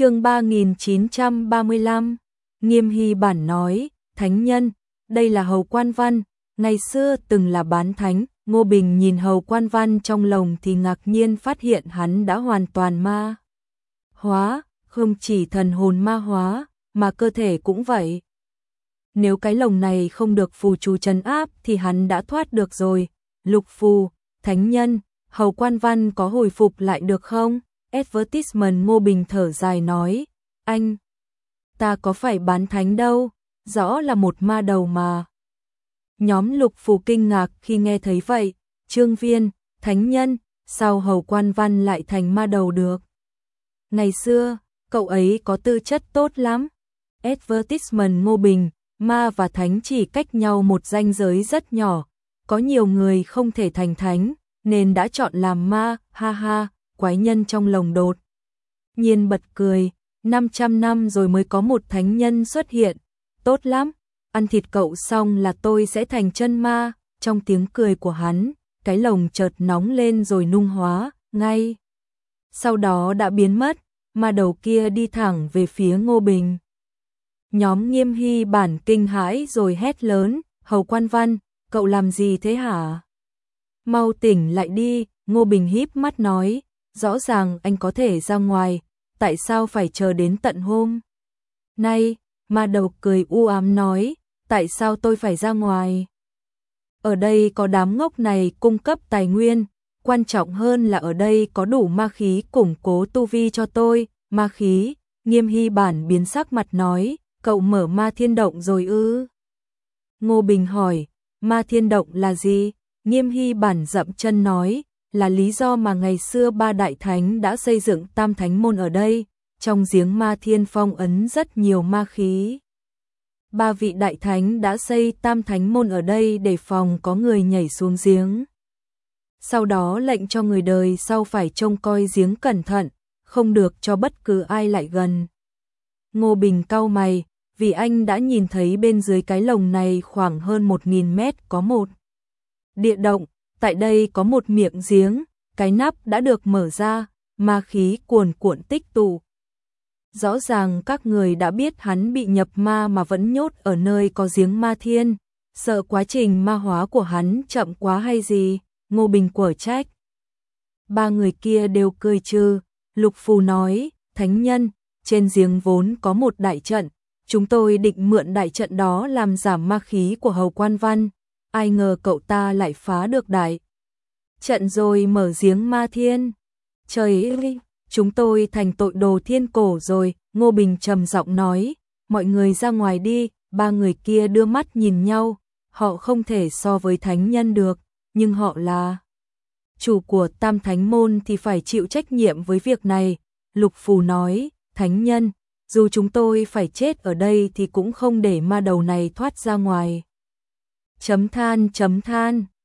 chương 3935, Nghiêm Hy Bản nói, Thánh Nhân, đây là Hầu Quan Văn, ngày xưa từng là bán thánh, Ngô Bình nhìn Hầu Quan Văn trong lòng thì ngạc nhiên phát hiện hắn đã hoàn toàn ma. Hóa, không chỉ thần hồn ma hóa, mà cơ thể cũng vậy. Nếu cái lồng này không được phù chú trấn áp thì hắn đã thoát được rồi. Lục phù, thánh nhân, Hầu Quan Văn có hồi phục lại được không? Advertisement Ngô Bình thở dài nói, anh, ta có phải bán thánh đâu, rõ là một ma đầu mà. Nhóm lục phù kinh ngạc khi nghe thấy vậy, trương viên, thánh nhân, sao hầu quan văn lại thành ma đầu được. Ngày xưa, cậu ấy có tư chất tốt lắm. Advertisement Ngô Bình, ma và thánh chỉ cách nhau một ranh giới rất nhỏ, có nhiều người không thể thành thánh, nên đã chọn làm ma, ha ha, quái nhân trong lồng đột. Nhiên bật cười, 500 năm rồi mới có một thánh nhân xuất hiện, tốt lắm, ăn thịt cậu xong là tôi sẽ thành chân ma, trong tiếng cười của hắn, cái lồng chợt nóng lên rồi nung hóa, ngay. Sau đó đã biến mất, mà đầu kia đi thẳng về phía Ngô Bình. Nhóm nghiêm hy bản kinh hãi rồi hét lớn, hầu quan văn, cậu làm gì thế hả? Mau tỉnh lại đi, Ngô Bình híp mắt nói, rõ ràng anh có thể ra ngoài, tại sao phải chờ đến tận hôm? Nay, ma đầu cười u ám nói, tại sao tôi phải ra ngoài? Ở đây có đám ngốc này cung cấp tài nguyên, quan trọng hơn là ở đây có đủ ma khí củng cố tu vi cho tôi, ma khí, nghiêm hy bản biến sắc mặt nói, cậu mở ma thiên động rồi ư? Ngô Bình hỏi, ma thiên động là gì? Nghiêm hy bản dậm chân nói, là lý do mà ngày xưa ba đại thánh đã xây dựng tam thánh môn ở đây, trong giếng ma thiên phong ấn rất nhiều ma khí. Ba vị đại thánh đã xây tam thánh môn ở đây để phòng có người nhảy xuống giếng. Sau đó lệnh cho người đời sau phải trông coi giếng cẩn thận, không được cho bất cứ ai lại gần. Ngô Bình cau mày, vì anh đã nhìn thấy bên dưới cái lồng này khoảng hơn 1.000 mét có một địa động, tại đây có một miệng giếng, cái nắp đã được mở ra, ma khí cuồn cuộn tích tụ. Rõ ràng các người đã biết hắn bị nhập ma mà vẫn nhốt ở nơi có giếng ma thiên, sợ quá trình ma hóa của hắn chậm quá hay gì, Ngô Bình quở trách. Ba người kia đều cười trừ, Lục Phù nói, Thánh Nhân, trên giếng vốn có một đại trận, chúng tôi định mượn đại trận đó làm giảm ma khí của Hầu Quan Văn, ai ngờ cậu ta lại phá được đại. Trận rồi mở giếng ma thiên. Trời ơi, chúng tôi thành tội đồ thiên cổ rồi, Ngô Bình trầm giọng nói, mọi người ra ngoài đi, ba người kia đưa mắt nhìn nhau, họ không thể so với thánh nhân được, nhưng họ là chủ của tam thánh môn thì phải chịu trách nhiệm với việc này. Lục Phù nói, thánh nhân, dù chúng tôi phải chết ở đây thì cũng không để ma đầu này thoát ra ngoài chấm than chấm than.